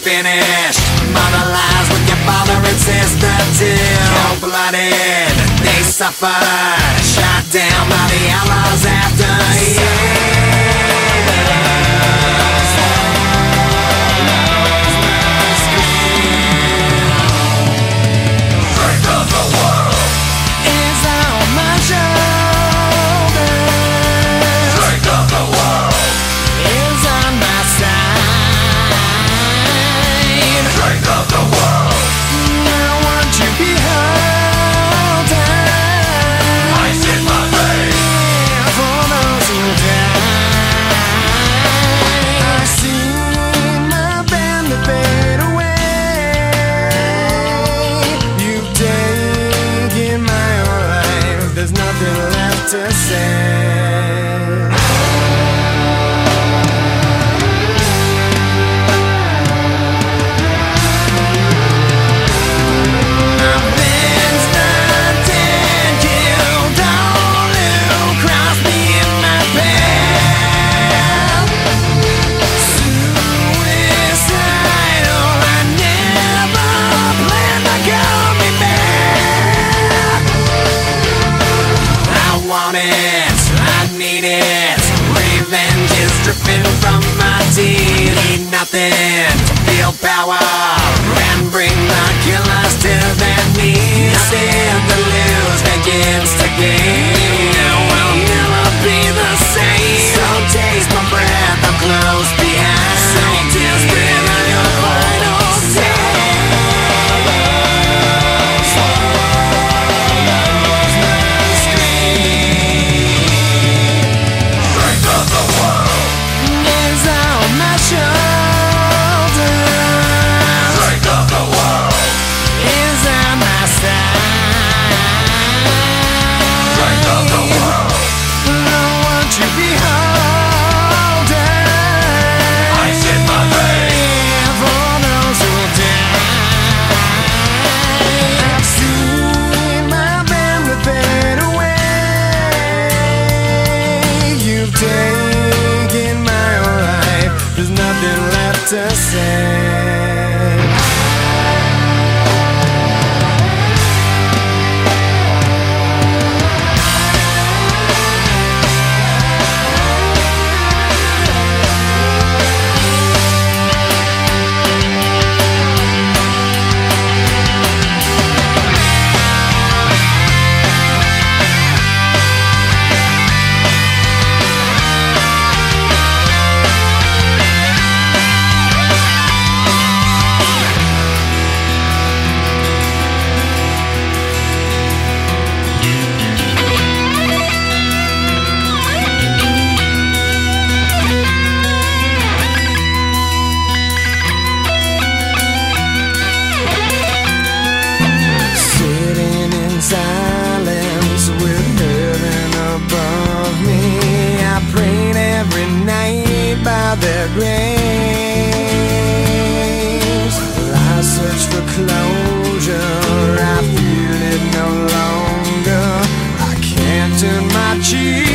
finished. Mother lies with your father and sister too. Cold blooded, they suffered. Shot down by the outlaws after. have to say. 情